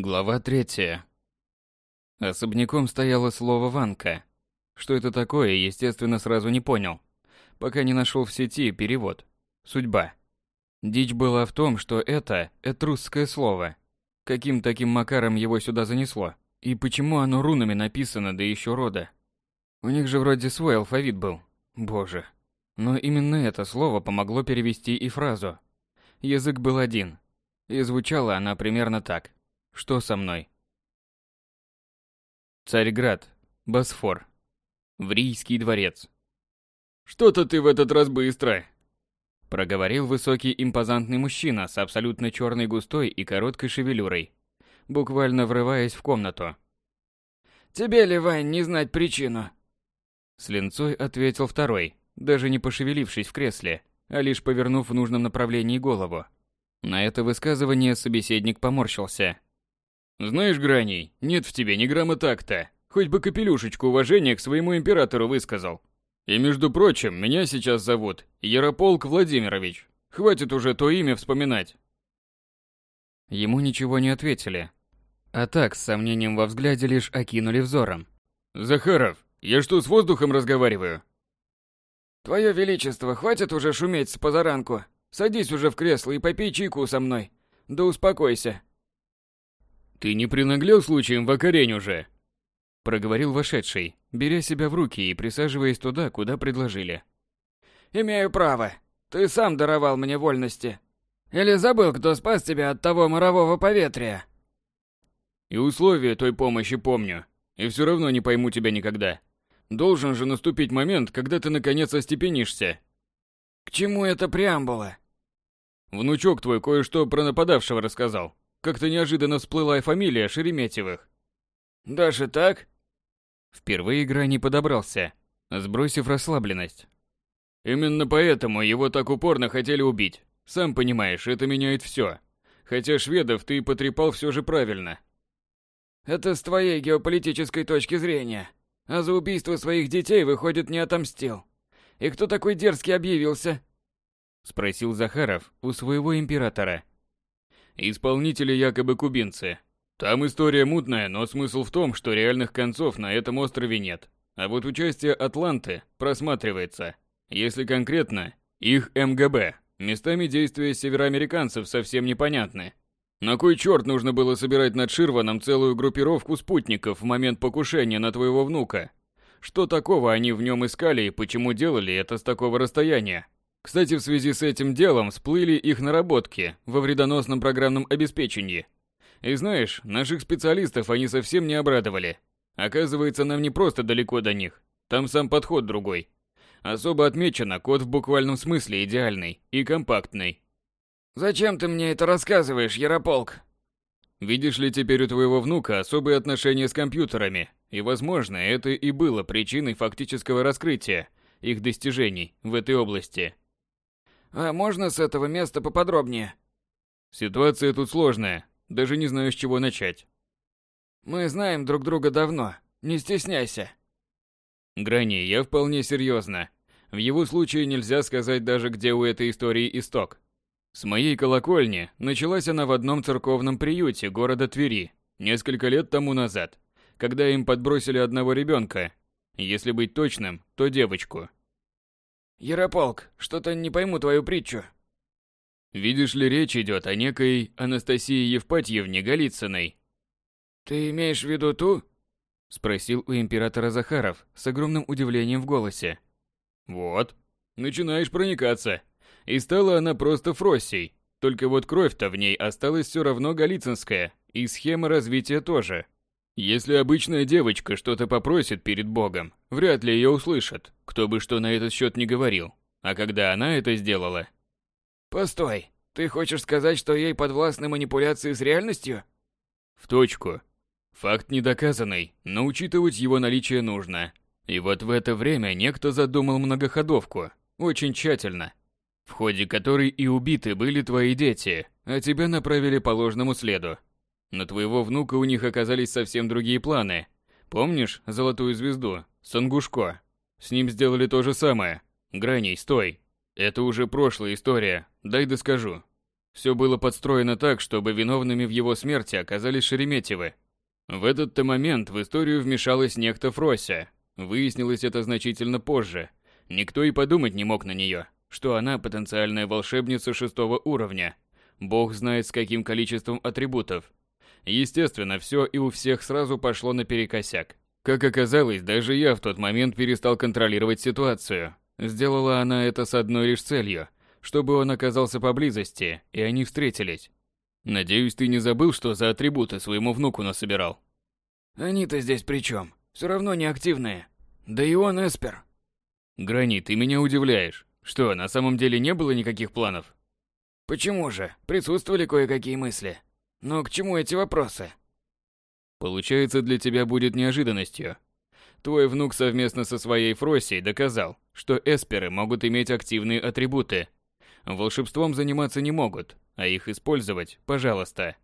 Глава третья. Особняком стояло слово «ванка». Что это такое, естественно, сразу не понял, пока не нашел в сети перевод. Судьба. Дичь была в том, что это этрусское слово. Каким таким макаром его сюда занесло? И почему оно рунами написано, да еще рода? У них же вроде свой алфавит был. Боже. Но именно это слово помогло перевести и фразу. Язык был один. И звучала она примерно так. Что со мной? Царьград. Босфор. Врийский дворец. «Что-то ты в этот раз быстро!» Проговорил высокий импозантный мужчина с абсолютно черной густой и короткой шевелюрой, буквально врываясь в комнату. «Тебе ли, Вань, не знать причину?» С линцой ответил второй, даже не пошевелившись в кресле, а лишь повернув в нужном направлении голову. На это высказывание собеседник поморщился. «Знаешь, Граней, нет в тебе ни грамма такта. Хоть бы капелюшечку уважения к своему императору высказал. И между прочим, меня сейчас зовут Ярополк Владимирович. Хватит уже то имя вспоминать». Ему ничего не ответили. А так, с сомнением во взгляде лишь окинули взором. «Захаров, я что, с воздухом разговариваю?» «Твое Величество, хватит уже шуметь с позаранку. Садись уже в кресло и попей чайку со мной. Да успокойся». «Ты не принаглел случаем в окорень уже?» Проговорил вошедший, беря себя в руки и присаживаясь туда, куда предложили. «Имею право. Ты сам даровал мне вольности. Или забыл, кто спас тебя от того морового поветрия?» «И условия той помощи помню. И все равно не пойму тебя никогда. Должен же наступить момент, когда ты наконец остепенишься». «К чему это преамбула?» «Внучок твой кое-что про нападавшего рассказал. Как-то неожиданно всплыла и фамилия Шереметьевых. Даже так? Впервые игра не подобрался, сбросив расслабленность. Именно поэтому его так упорно хотели убить. Сам понимаешь, это меняет все. Хотя шведов ты потрепал все же правильно. Это с твоей геополитической точки зрения. А за убийство своих детей, выходит, не отомстил. И кто такой дерзкий объявился? Спросил Захаров у своего императора. Исполнители якобы кубинцы. Там история мутная, но смысл в том, что реальных концов на этом острове нет. А вот участие Атланты просматривается. Если конкретно, их МГБ. Местами действия североамериканцев совсем непонятны. На кой черт нужно было собирать над Ширваном целую группировку спутников в момент покушения на твоего внука? Что такого они в нем искали и почему делали это с такого расстояния? Кстати, в связи с этим делом всплыли их наработки во вредоносном программном обеспечении. И знаешь, наших специалистов они совсем не обрадовали. Оказывается, нам не просто далеко до них, там сам подход другой. Особо отмечено, код в буквальном смысле идеальный и компактный. Зачем ты мне это рассказываешь, Ярополк? Видишь ли, теперь у твоего внука особые отношения с компьютерами, и, возможно, это и было причиной фактического раскрытия их достижений в этой области. А можно с этого места поподробнее? Ситуация тут сложная, даже не знаю, с чего начать. Мы знаем друг друга давно, не стесняйся. Грани, я вполне серьезно. В его случае нельзя сказать даже, где у этой истории исток. С моей колокольни началась она в одном церковном приюте города Твери несколько лет тому назад, когда им подбросили одного ребенка. Если быть точным, то девочку. Ярополк, что-то не пойму твою притчу. Видишь ли, речь идет о некой Анастасии Евпатьевне Голицыной. Ты имеешь в виду ту? Спросил у императора Захаров с огромным удивлением в голосе. Вот, начинаешь проникаться. И стала она просто Фроссей. Только вот кровь-то в ней осталась все равно голицынская, и схема развития тоже. Если обычная девочка что-то попросит перед Богом, вряд ли ее услышат, кто бы что на этот счет не говорил. А когда она это сделала... Постой, ты хочешь сказать, что ей подвластны манипуляции с реальностью? В точку. Факт недоказанный, но учитывать его наличие нужно. И вот в это время некто задумал многоходовку, очень тщательно, в ходе которой и убиты были твои дети, а тебя направили по ложному следу. На твоего внука у них оказались совсем другие планы. Помнишь золотую звезду, Сангушко? С ним сделали то же самое. Граней, стой. Это уже прошлая история, дай доскажу. Все было подстроено так, чтобы виновными в его смерти оказались Шереметьевы. В этот-то момент в историю вмешалась некто Фрося. Выяснилось это значительно позже. Никто и подумать не мог на нее, что она потенциальная волшебница шестого уровня. Бог знает с каким количеством атрибутов. Естественно, все и у всех сразу пошло наперекосяк. Как оказалось, даже я в тот момент перестал контролировать ситуацию. Сделала она это с одной лишь целью – чтобы он оказался поблизости, и они встретились. Надеюсь, ты не забыл, что за атрибуты своему внуку насобирал? Они-то здесь при чем? Все равно не активные. Да и он эспер. Грани, ты меня удивляешь. Что, на самом деле не было никаких планов? Почему же? Присутствовали кое-какие мысли. Но к чему эти вопросы? Получается, для тебя будет неожиданностью. Твой внук совместно со своей Фросей доказал, что эсперы могут иметь активные атрибуты, Волшебством заниматься не могут, а их использовать, пожалуйста.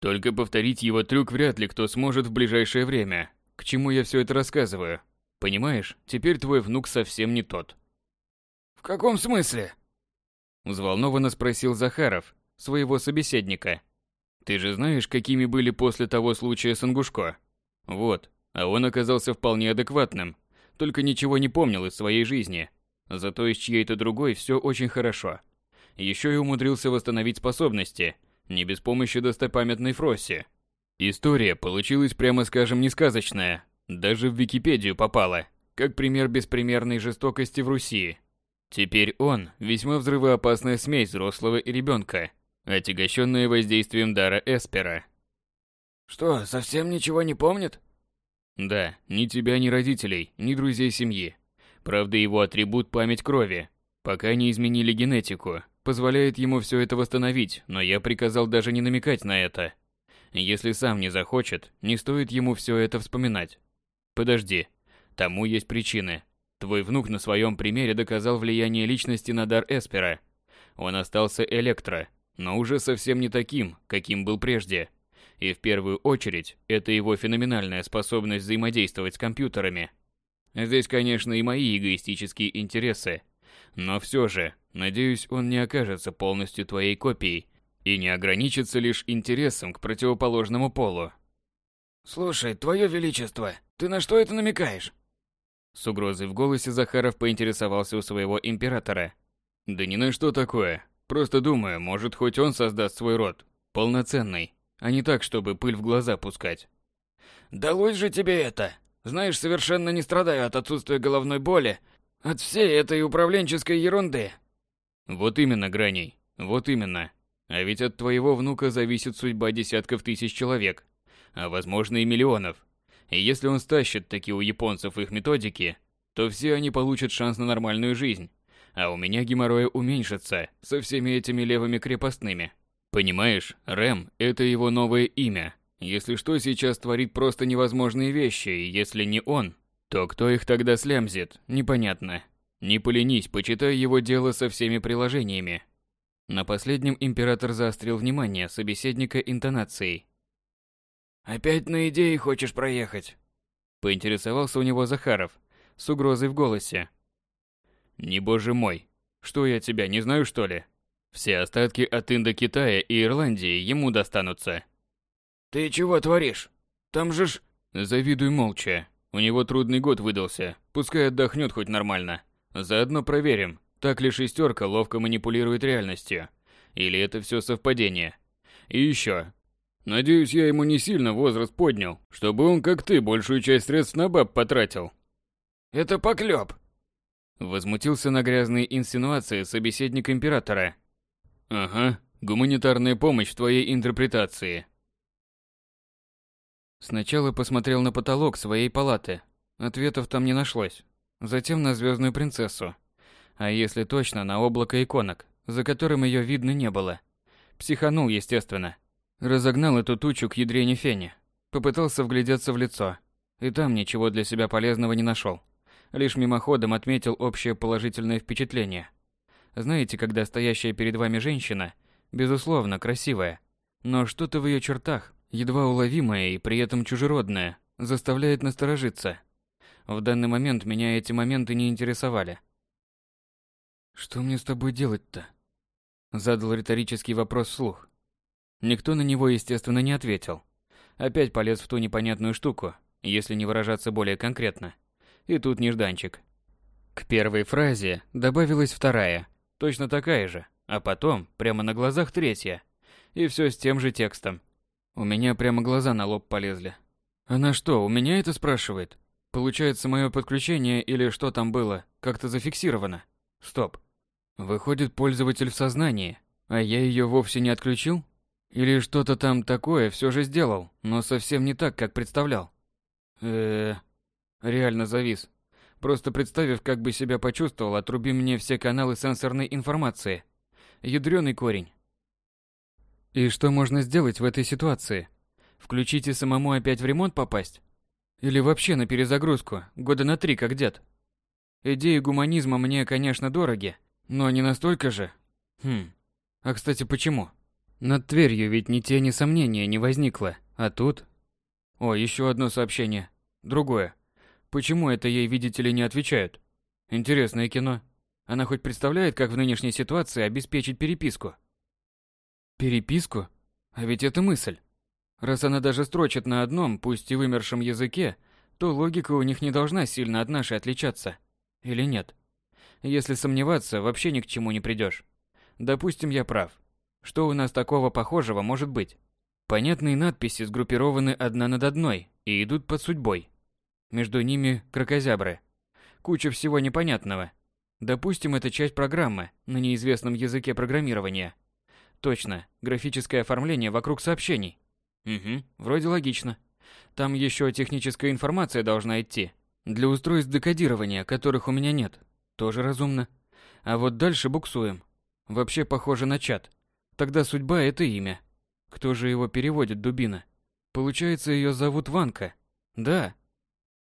Только повторить его трюк вряд ли кто сможет в ближайшее время. К чему я все это рассказываю? Понимаешь, теперь твой внук совсем не тот. В каком смысле? Взволнованно спросил Захаров, своего собеседника. Ты же знаешь, какими были после того случая с Ангушко? Вот, а он оказался вполне адекватным, только ничего не помнил из своей жизни. Зато из чьей-то другой все очень хорошо еще и умудрился восстановить способности, не без помощи достопамятной Фросси. История получилась, прямо скажем, не сказочная, даже в Википедию попала, как пример беспримерной жестокости в Руси. Теперь он – весьма взрывоопасная смесь взрослого и ребенка, отягощенная воздействием дара Эспера. Что, совсем ничего не помнит? Да, ни тебя, ни родителей, ни друзей семьи. Правда, его атрибут – память крови, пока не изменили генетику, позволяет ему все это восстановить, но я приказал даже не намекать на это. Если сам не захочет, не стоит ему все это вспоминать. Подожди, тому есть причины. Твой внук на своем примере доказал влияние личности на дар Эспера. Он остался электро, но уже совсем не таким, каким был прежде. И в первую очередь, это его феноменальная способность взаимодействовать с компьютерами. Здесь, конечно, и мои эгоистические интересы. Но все же, Надеюсь, он не окажется полностью твоей копией и не ограничится лишь интересом к противоположному полу. Слушай, твое величество, ты на что это намекаешь? С угрозой в голосе Захаров поинтересовался у своего императора. Да ни на что такое. Просто думаю, может, хоть он создаст свой род, полноценный, а не так, чтобы пыль в глаза пускать. Далось же тебе это. Знаешь, совершенно не страдаю от отсутствия головной боли, от всей этой управленческой ерунды. Вот именно, Граней, вот именно. А ведь от твоего внука зависит судьба десятков тысяч человек, а возможно и миллионов. И если он стащит такие у японцев их методики, то все они получат шанс на нормальную жизнь. А у меня геморроя уменьшится со всеми этими левыми крепостными. Понимаешь, Рэм – это его новое имя. Если что, сейчас творит просто невозможные вещи, и если не он, то кто их тогда слямзит, непонятно. Не поленись, почитай его дело со всеми приложениями. На последнем император заострил внимание собеседника интонацией. «Опять на идеи хочешь проехать?» Поинтересовался у него Захаров, с угрозой в голосе. «Не боже мой, что я тебя не знаю, что ли? Все остатки от Индокитая и Ирландии ему достанутся». «Ты чего творишь? Там же ж...» «Завидуй молча. У него трудный год выдался, пускай отдохнет хоть нормально». Заодно проверим, так ли шестерка ловко манипулирует реальностью. Или это все совпадение. И еще. Надеюсь, я ему не сильно возраст поднял, чтобы он, как ты, большую часть средств на баб потратил. Это поклеп. Возмутился на грязные инсинуации собеседник императора. Ага, гуманитарная помощь в твоей интерпретации. Сначала посмотрел на потолок своей палаты. Ответов там не нашлось затем на звездную принцессу. А если точно, на облако иконок, за которым ее видно не было. Психанул, естественно. Разогнал эту тучу к ядрене фени. Попытался вглядеться в лицо. И там ничего для себя полезного не нашел. Лишь мимоходом отметил общее положительное впечатление. Знаете, когда стоящая перед вами женщина, безусловно, красивая, но что-то в ее чертах, едва уловимое и при этом чужеродное, заставляет насторожиться – в данный момент меня эти моменты не интересовали. «Что мне с тобой делать-то?» Задал риторический вопрос вслух. Никто на него, естественно, не ответил. Опять полез в ту непонятную штуку, если не выражаться более конкретно. И тут нежданчик. К первой фразе добавилась вторая, точно такая же, а потом, прямо на глазах, третья. И все с тем же текстом. У меня прямо глаза на лоб полезли. Она что, у меня это спрашивает? Получается, мое подключение или что там было, как-то зафиксировано. Стоп. Выходит, пользователь в сознании, а я ее вовсе не отключил? Или что-то там такое все же сделал, но совсем не так, как представлял? э Реально завис. Просто представив, как бы себя почувствовал, отруби мне все каналы сенсорной информации. Ядрёный корень. И что можно сделать в этой ситуации? Включить и самому опять в ремонт попасть? Или вообще на перезагрузку, года на три, как дед? Идеи гуманизма мне, конечно, дороги, но не настолько же. Хм. А кстати, почему? Над Тверью ведь ни тени сомнения не возникло, а тут... О, еще одно сообщение. Другое. Почему это ей, видите ли, не отвечают? Интересное кино. Она хоть представляет, как в нынешней ситуации обеспечить переписку? Переписку? А ведь это мысль. Раз она даже строчит на одном, пусть и вымершем языке, то логика у них не должна сильно от нашей отличаться. Или нет? Если сомневаться, вообще ни к чему не придешь. Допустим, я прав. Что у нас такого похожего может быть? Понятные надписи сгруппированы одна над одной и идут под судьбой. Между ними крокозябры. Куча всего непонятного. Допустим, это часть программы на неизвестном языке программирования. Точно, графическое оформление вокруг сообщений. Угу, вроде логично. Там еще техническая информация должна идти. Для устройств декодирования, которых у меня нет. Тоже разумно. А вот дальше буксуем. Вообще похоже на чат. Тогда судьба – это имя. Кто же его переводит, дубина? Получается, ее зовут Ванка. Да.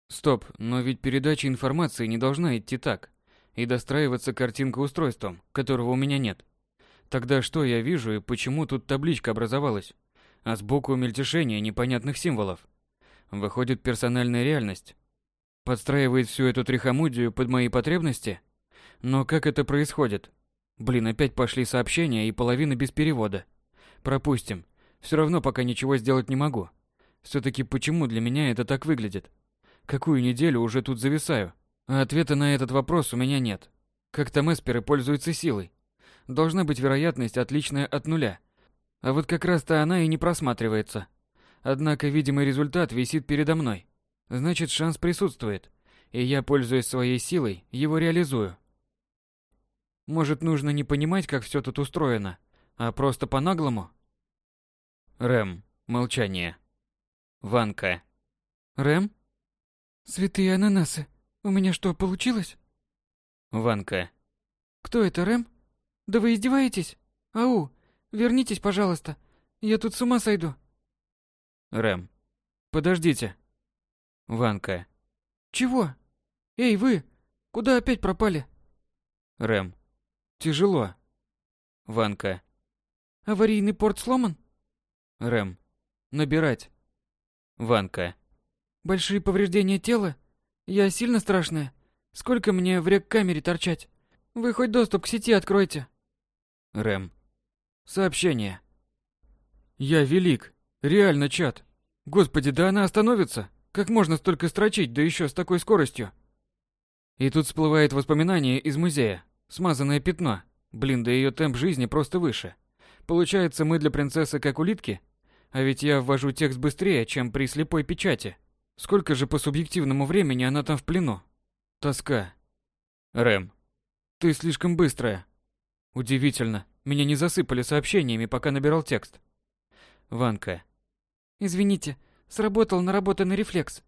Стоп, но ведь передача информации не должна идти так. И достраиваться картинка устройством, которого у меня нет. Тогда что я вижу и почему тут табличка образовалась? а сбоку мельтешение непонятных символов. Выходит, персональная реальность подстраивает всю эту трихомудию под мои потребности? Но как это происходит? Блин, опять пошли сообщения и половина без перевода. Пропустим. Все равно пока ничего сделать не могу. Все-таки почему для меня это так выглядит? Какую неделю уже тут зависаю? А ответа на этот вопрос у меня нет. Как там эсперы пользуются силой? Должна быть вероятность отличная от нуля – а вот как раз-то она и не просматривается. Однако видимый результат висит передо мной. Значит, шанс присутствует, и я, пользуясь своей силой, его реализую. Может, нужно не понимать, как все тут устроено, а просто по-наглому? Рэм. Молчание. Ванка. Рэм? Святые ананасы. У меня что, получилось? Ванка. Кто это, Рэм? Да вы издеваетесь? Ау, Вернитесь, пожалуйста. Я тут с ума сойду. Рэм. Подождите. Ванка. Чего? Эй, вы! Куда опять пропали? Рэм. Тяжело. Ванка. Аварийный порт сломан? Рэм. Набирать. Ванка. Большие повреждения тела? Я сильно страшная? Сколько мне в рек-камере торчать? Вы хоть доступ к сети откройте. Рэм. Сообщение. Я велик. Реально, чат. Господи, да она остановится. Как можно столько строчить, да еще с такой скоростью? И тут всплывает воспоминание из музея. Смазанное пятно. Блин, да ее темп жизни просто выше. Получается, мы для принцессы как улитки? А ведь я ввожу текст быстрее, чем при слепой печати. Сколько же по субъективному времени она там в плену? Тоска. Рэм. Ты слишком быстрая. Удивительно. Меня не засыпали сообщениями, пока набирал текст. Ванка. Извините, сработал наработанный рефлекс.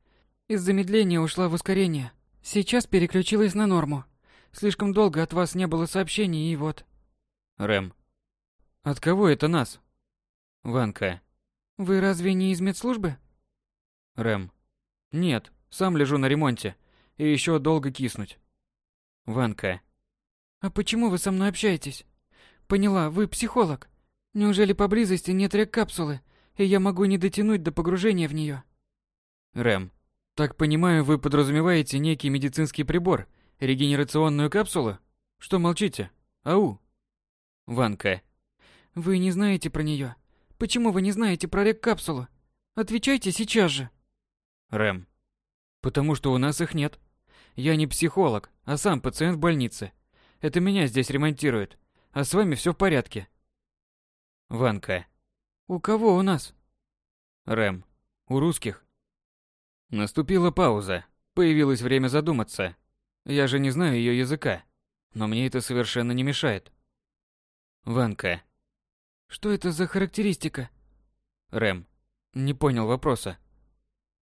Из замедления ушла в ускорение. Сейчас переключилась на норму. Слишком долго от вас не было сообщений, и вот. Рэм. От кого это нас? Ванка. Вы разве не из медслужбы? Рэм. Нет, сам лежу на ремонте. И еще долго киснуть. Ванка. А почему вы со мной общаетесь? Поняла, вы психолог. Неужели поблизости нет рек-капсулы, и я могу не дотянуть до погружения в нее? Рэм. Так понимаю, вы подразумеваете некий медицинский прибор, регенерационную капсулу? Что молчите? Ау. Ванка. Вы не знаете про нее. Почему вы не знаете про рек-капсулу? Отвечайте сейчас же. Рэм. Потому что у нас их нет. Я не психолог, а сам пациент в больнице. Это меня здесь ремонтируют, а с вами все в порядке. Ванка. У кого у нас? Рэм. У русских. Наступила пауза. Появилось время задуматься. Я же не знаю ее языка, но мне это совершенно не мешает. Ванка. Что это за характеристика? Рэм. Не понял вопроса.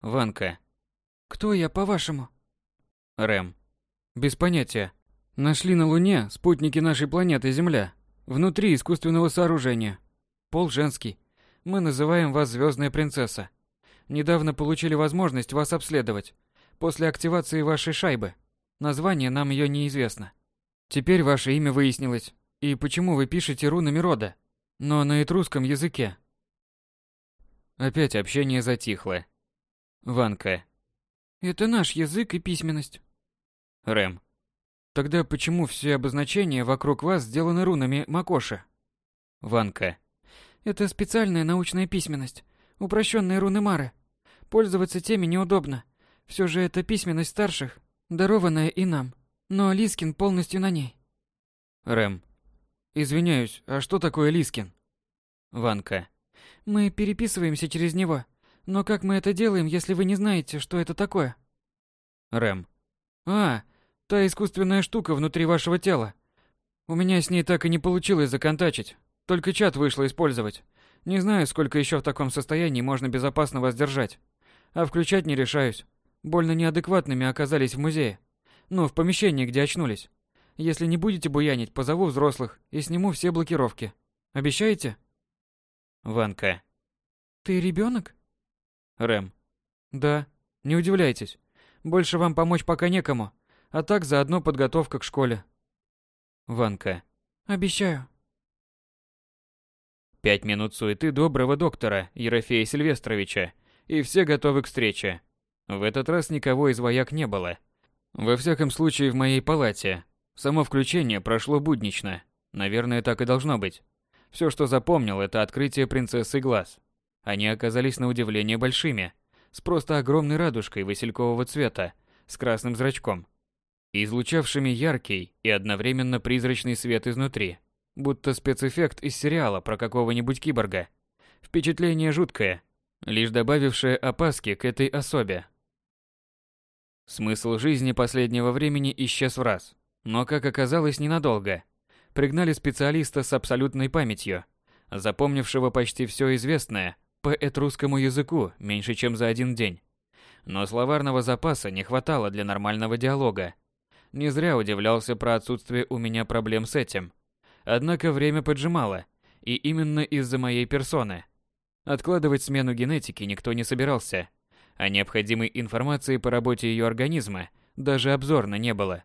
Ванка. Кто я, по-вашему? Рэм. Без понятия. Нашли на Луне спутники нашей планеты Земля. Внутри искусственного сооружения. Пол женский. Мы называем вас Звездная принцесса. Недавно получили возможность вас обследовать. После активации вашей шайбы. Название нам ее неизвестно. Теперь ваше имя выяснилось. И почему вы пишете рунами рода? Но на этрусском языке. Опять общение затихло. Ванка. Это наш язык и письменность. Рэм. Тогда почему все обозначения вокруг вас сделаны рунами Макоши? Ванка. Это специальная научная письменность. Упрощенные руны Мары. Пользоваться теми неудобно. Все же это письменность старших, дарованная и нам. Но Лискин полностью на ней. Рэм. Извиняюсь, а что такое Лискин? Ванка. Мы переписываемся через него. Но как мы это делаем, если вы не знаете, что это такое? Рэм. А, та искусственная штука внутри вашего тела. У меня с ней так и не получилось законтачить. Только чат вышло использовать. Не знаю, сколько еще в таком состоянии можно безопасно вас держать. А включать не решаюсь. Больно неадекватными оказались в музее. Ну, в помещении, где очнулись. Если не будете буянить, позову взрослых и сниму все блокировки. Обещаете? Ванка. Ты ребенок? Рэм. Да. Не удивляйтесь. Больше вам помочь пока некому. А так заодно подготовка к школе. Ванка. Обещаю. Пять минут суеты доброго доктора Ерофея Сильвестровича, и все готовы к встрече. В этот раз никого из вояк не было. Во всяком случае, в моей палате. Само включение прошло буднично. Наверное, так и должно быть. Все, что запомнил, это открытие принцессы глаз. Они оказались на удивление большими, с просто огромной радужкой василькового цвета, с красным зрачком, излучавшими яркий и одновременно призрачный свет изнутри, будто спецэффект из сериала про какого-нибудь киборга. Впечатление жуткое, лишь добавившее опаски к этой особе. Смысл жизни последнего времени исчез в раз, но, как оказалось, ненадолго. Пригнали специалиста с абсолютной памятью, запомнившего почти все известное по этрусскому языку меньше, чем за один день. Но словарного запаса не хватало для нормального диалога. Не зря удивлялся про отсутствие у меня проблем с этим. Однако время поджимало, и именно из-за моей персоны. Откладывать смену генетики никто не собирался – а необходимой информации по работе ее организма даже обзорно не было.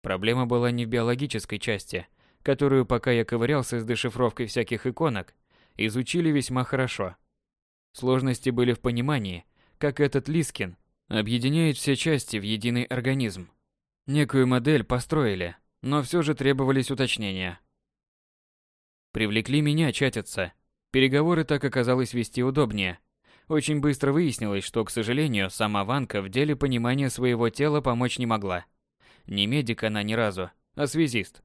Проблема была не в биологической части, которую, пока я ковырялся с дешифровкой всяких иконок, изучили весьма хорошо. Сложности были в понимании, как этот Лискин объединяет все части в единый организм. Некую модель построили, но все же требовались уточнения. Привлекли меня чатиться. Переговоры так оказалось вести удобнее – очень быстро выяснилось, что, к сожалению, сама Ванка в деле понимания своего тела помочь не могла. Не медик она ни разу, а связист.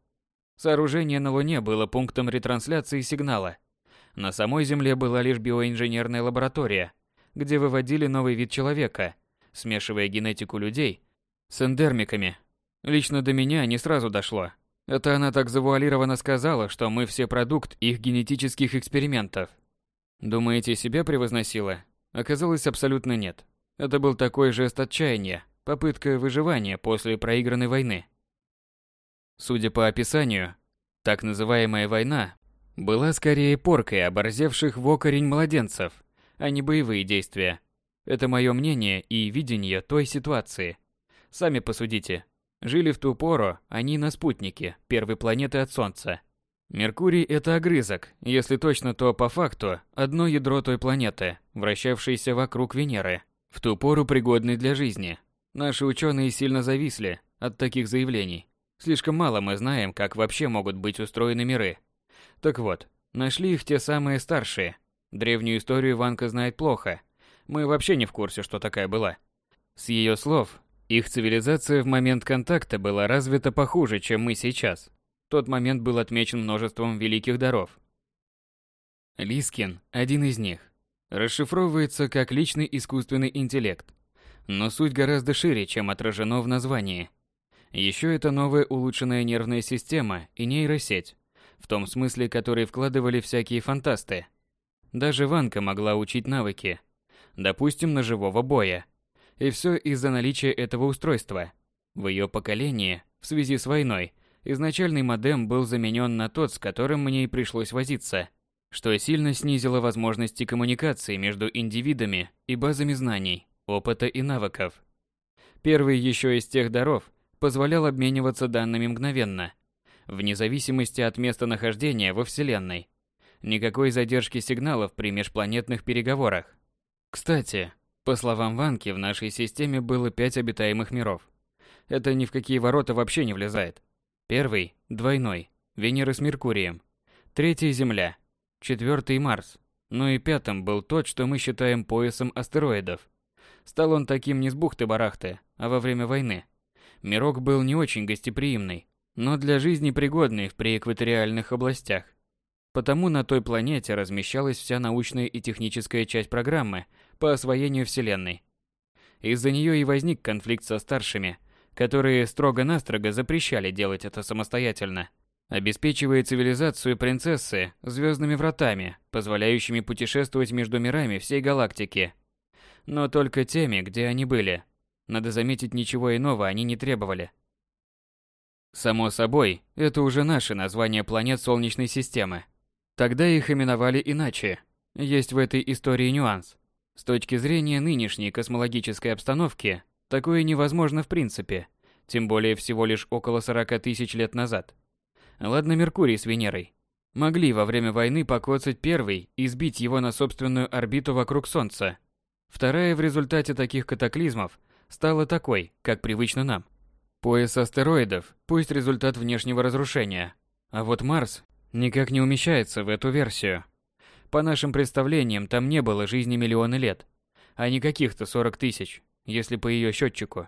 Сооружение на Луне было пунктом ретрансляции сигнала. На самой Земле была лишь биоинженерная лаборатория, где выводили новый вид человека, смешивая генетику людей с эндермиками. Лично до меня не сразу дошло. Это она так завуалированно сказала, что мы все продукт их генетических экспериментов. Думаете, себя превозносила? Оказалось, абсолютно нет. Это был такой жест отчаяния, попытка выживания после проигранной войны. Судя по описанию, так называемая война была скорее поркой оборзевших в окорень младенцев, а не боевые действия. Это мое мнение и видение той ситуации. Сами посудите. Жили в ту пору они на спутнике первой планеты от Солнца – Меркурий – это огрызок, если точно, то по факту одно ядро той планеты, вращавшееся вокруг Венеры, в ту пору пригодной для жизни. Наши ученые сильно зависли от таких заявлений. Слишком мало мы знаем, как вообще могут быть устроены миры. Так вот, нашли их те самые старшие. Древнюю историю Ванка знает плохо. Мы вообще не в курсе, что такая была. С ее слов, их цивилизация в момент контакта была развита похуже, чем мы сейчас. Тот момент был отмечен множеством великих даров. Лискин – один из них. Расшифровывается как личный искусственный интеллект. Но суть гораздо шире, чем отражено в названии. Еще это новая улучшенная нервная система и нейросеть, в том смысле, который вкладывали всякие фантасты. Даже Ванка могла учить навыки, допустим, ножевого боя – и все из-за наличия этого устройства. В ее поколении, в связи с войной, изначальный модем был заменен на тот, с которым мне и пришлось возиться, что сильно снизило возможности коммуникации между индивидами и базами знаний, опыта и навыков. Первый еще из тех даров позволял обмениваться данными мгновенно, вне зависимости от местонахождения во Вселенной. Никакой задержки сигналов при межпланетных переговорах. Кстати, по словам Ванки, в нашей системе было пять обитаемых миров. Это ни в какие ворота вообще не влезает. Первый – двойной, Венера с Меркурием. Третий – Земля. Четвертый – Марс. Ну и пятым был тот, что мы считаем поясом астероидов. Стал он таким не с бухты-барахты, а во время войны. Мирок был не очень гостеприимный, но для жизни пригодный в преэкваториальных областях. Потому на той планете размещалась вся научная и техническая часть программы по освоению Вселенной. Из-за нее и возник конфликт со старшими, которые строго-настрого запрещали делать это самостоятельно, обеспечивая цивилизацию принцессы звездными вратами, позволяющими путешествовать между мирами всей галактики. Но только теми, где они были. Надо заметить, ничего иного они не требовали. Само собой, это уже наши названия планет Солнечной системы. Тогда их именовали иначе. Есть в этой истории нюанс. С точки зрения нынешней космологической обстановки, такое невозможно в принципе, тем более всего лишь около 40 тысяч лет назад. Ладно Меркурий с Венерой. Могли во время войны покоцать первый и сбить его на собственную орбиту вокруг Солнца. Вторая в результате таких катаклизмов стала такой, как привычно нам. Пояс астероидов, пусть результат внешнего разрушения. А вот Марс никак не умещается в эту версию. По нашим представлениям, там не было жизни миллионы лет, а не каких-то 40 тысяч, если по ее счетчику.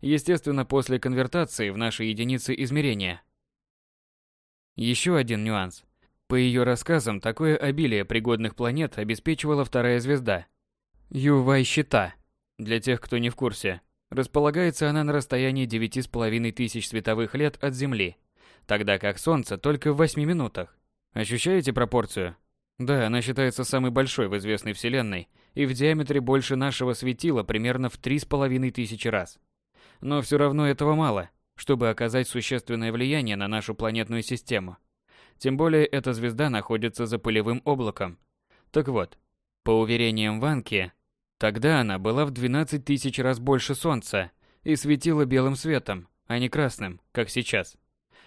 Естественно, после конвертации в наши единицы измерения. Еще один нюанс. По ее рассказам, такое обилие пригодных планет обеспечивала вторая звезда. Ювай-щита. Для тех, кто не в курсе, располагается она на расстоянии 9,5 тысяч световых лет от Земли, тогда как Солнце только в 8 минутах. Ощущаете пропорцию? Да, она считается самой большой в известной Вселенной и в диаметре больше нашего светила примерно в три с половиной тысячи раз. Но все равно этого мало, чтобы оказать существенное влияние на нашу планетную систему. Тем более эта звезда находится за пылевым облаком. Так вот, по уверениям Ванки, тогда она была в 12 тысяч раз больше Солнца и светила белым светом, а не красным, как сейчас.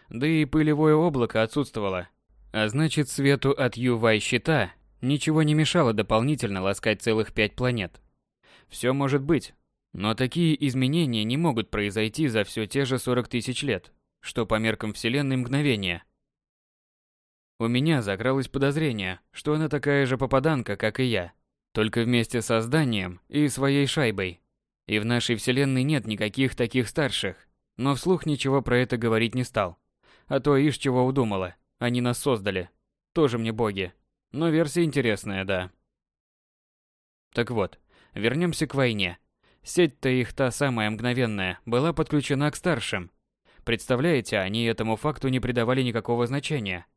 Да и пылевое облако отсутствовало, а значит, свету от UV-щита ничего не мешало дополнительно ласкать целых пять планет. Все может быть, но такие изменения не могут произойти за все те же 40 тысяч лет, что по меркам Вселенной мгновение. У меня закралось подозрение, что она такая же попаданка, как и я, только вместе со зданием и своей шайбой. И в нашей Вселенной нет никаких таких старших, но вслух ничего про это говорить не стал. А то ишь чего удумала. Они нас создали. Тоже мне боги. Но версия интересная, да. Так вот, вернемся к войне. Сеть-то их та самая мгновенная была подключена к старшим. Представляете, они этому факту не придавали никакого значения.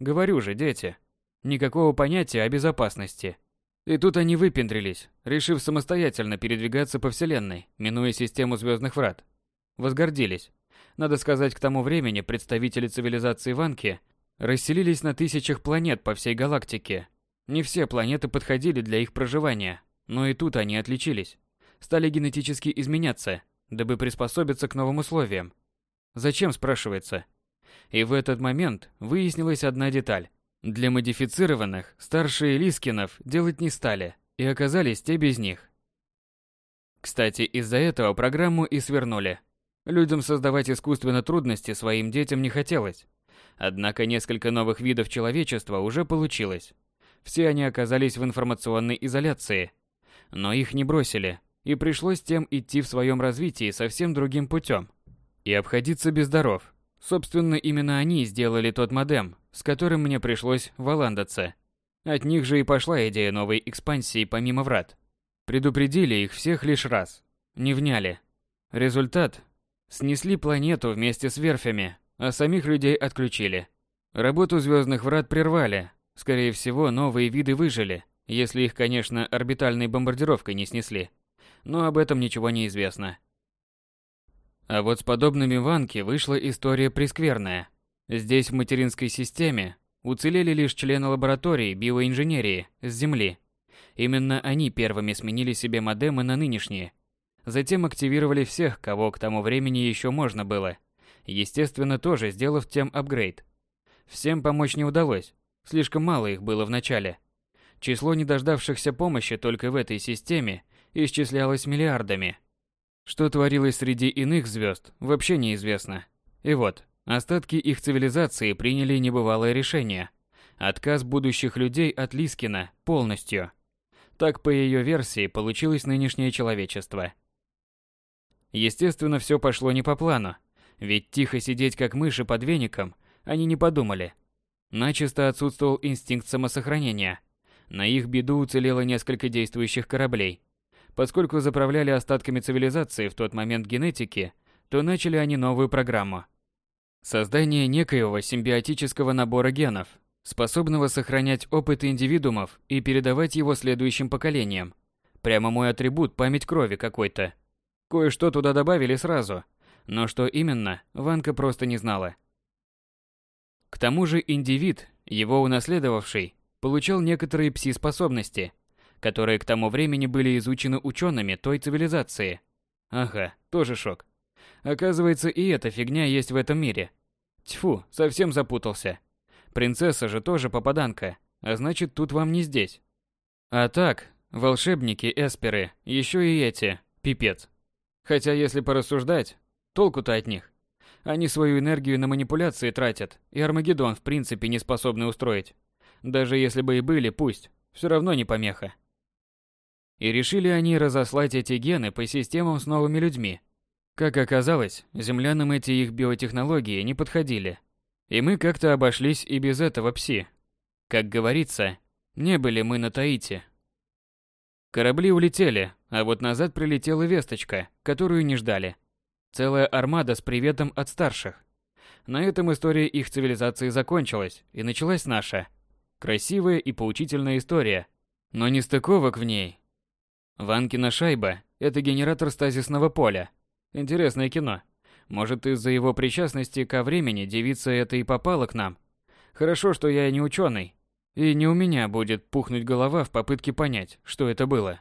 Говорю же, дети. Никакого понятия о безопасности. И тут они выпендрились, решив самостоятельно передвигаться по Вселенной, минуя систему звездных врат. Возгордились. Надо сказать, к тому времени представители цивилизации Ванки расселились на тысячах планет по всей галактике. Не все планеты подходили для их проживания, но и тут они отличились. Стали генетически изменяться, дабы приспособиться к новым условиям. Зачем, спрашивается? И в этот момент выяснилась одна деталь. Для модифицированных старшие Лискинов делать не стали, и оказались те без них. Кстати, из-за этого программу и свернули. Людям создавать искусственно трудности своим детям не хотелось. Однако несколько новых видов человечества уже получилось. Все они оказались в информационной изоляции. Но их не бросили, и пришлось тем идти в своем развитии совсем другим путем. И обходиться без даров. Собственно, именно они сделали тот модем, с которым мне пришлось валандаться. От них же и пошла идея новой экспансии помимо врат. Предупредили их всех лишь раз. Не вняли. Результат – снесли планету вместе с верфями, а самих людей отключили. Работу звездных врат прервали. Скорее всего, новые виды выжили, если их, конечно, орбитальной бомбардировкой не снесли. Но об этом ничего не известно. А вот с подобными Ванки вышла история прескверная. Здесь в материнской системе уцелели лишь члены лаборатории биоинженерии с Земли. Именно они первыми сменили себе модемы на нынешние. Затем активировали всех, кого к тому времени еще можно было. Естественно, тоже сделав тем апгрейд. Всем помочь не удалось, слишком мало их было в начале. Число недождавшихся помощи только в этой системе исчислялось миллиардами. Что творилось среди иных звезд, вообще неизвестно. И вот, остатки их цивилизации приняли небывалое решение. Отказ будущих людей от Лискина полностью. Так, по ее версии, получилось нынешнее человечество. Естественно, все пошло не по плану. Ведь тихо сидеть как мыши под веником они не подумали. Начисто отсутствовал инстинкт самосохранения. На их беду уцелело несколько действующих кораблей. Поскольку заправляли остатками цивилизации в тот момент генетики, то начали они новую программу. Создание некоего симбиотического набора генов, способного сохранять опыт индивидуумов и передавать его следующим поколениям. Прямо мой атрибут память крови какой-то. Кое-что туда добавили сразу, но что именно, Ванка просто не знала. К тому же индивид, его унаследовавший, получал некоторые пси-способности, которые к тому времени были изучены учеными той цивилизации. Ага, тоже шок. Оказывается, и эта фигня есть в этом мире. Тьфу, совсем запутался. Принцесса же тоже попаданка, а значит, тут вам не здесь. А так, волшебники, эсперы, еще и эти, пипец. Хотя, если порассуждать, толку-то от них. Они свою энергию на манипуляции тратят, и Армагеддон в принципе не способны устроить. Даже если бы и были, пусть, все равно не помеха. И решили они разослать эти гены по системам с новыми людьми. Как оказалось, землянам эти их биотехнологии не подходили. И мы как-то обошлись и без этого пси. Как говорится, не были мы на Таити. Корабли улетели, а вот назад прилетела весточка, которую не ждали. Целая армада с приветом от старших. На этом история их цивилизации закончилась, и началась наша. Красивая и поучительная история, но не стыковок в ней. Ванкина шайба – это генератор стазисного поля. Интересное кино. Может, из-за его причастности ко времени девица это и попала к нам. Хорошо, что я не ученый, и не у меня будет пухнуть голова в попытке понять, что это было.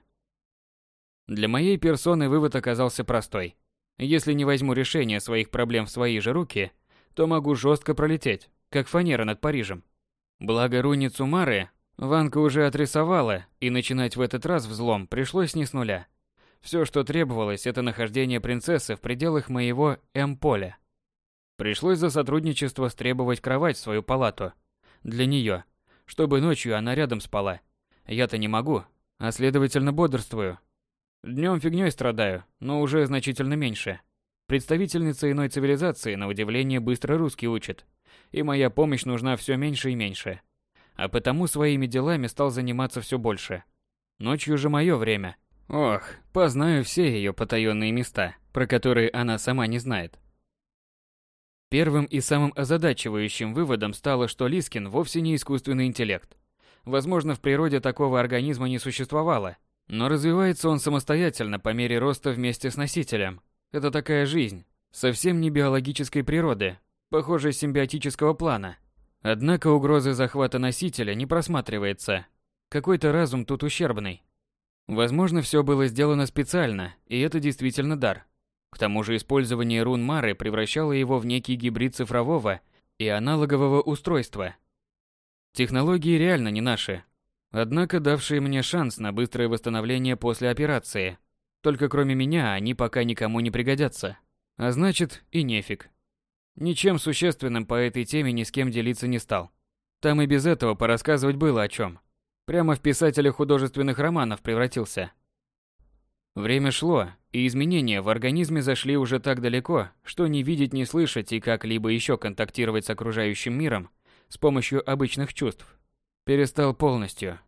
Для моей персоны вывод оказался простой. Если не возьму решение своих проблем в свои же руки, то могу жестко пролететь, как фанера над Парижем. Благо руницу Мары Ванка уже отрисовала, и начинать в этот раз взлом пришлось не с нуля. Все, что требовалось, это нахождение принцессы в пределах моего М-поля. Пришлось за сотрудничество стребовать кровать в свою палату. Для нее, чтобы ночью она рядом спала. Я-то не могу, а следовательно бодрствую, Днем фигней страдаю, но уже значительно меньше. Представительница иной цивилизации, на удивление, быстро русский учит. И моя помощь нужна все меньше и меньше. А потому своими делами стал заниматься все больше. Ночью же мое время. Ох, познаю все ее потаенные места, про которые она сама не знает. Первым и самым озадачивающим выводом стало, что Лискин вовсе не искусственный интеллект. Возможно, в природе такого организма не существовало, но развивается он самостоятельно по мере роста вместе с носителем. Это такая жизнь, совсем не биологической природы, похоже, симбиотического плана. Однако угрозы захвата носителя не просматривается. Какой-то разум тут ущербный. Возможно, все было сделано специально, и это действительно дар. К тому же использование рун Мары превращало его в некий гибрид цифрового и аналогового устройства. Технологии реально не наши, Однако давшие мне шанс на быстрое восстановление после операции. Только кроме меня они пока никому не пригодятся. А значит, и нефиг. Ничем существенным по этой теме ни с кем делиться не стал. Там и без этого порассказывать было о чем. Прямо в писателя художественных романов превратился. Время шло, и изменения в организме зашли уже так далеко, что не видеть, не слышать и как-либо еще контактировать с окружающим миром с помощью обычных чувств перестал полностью.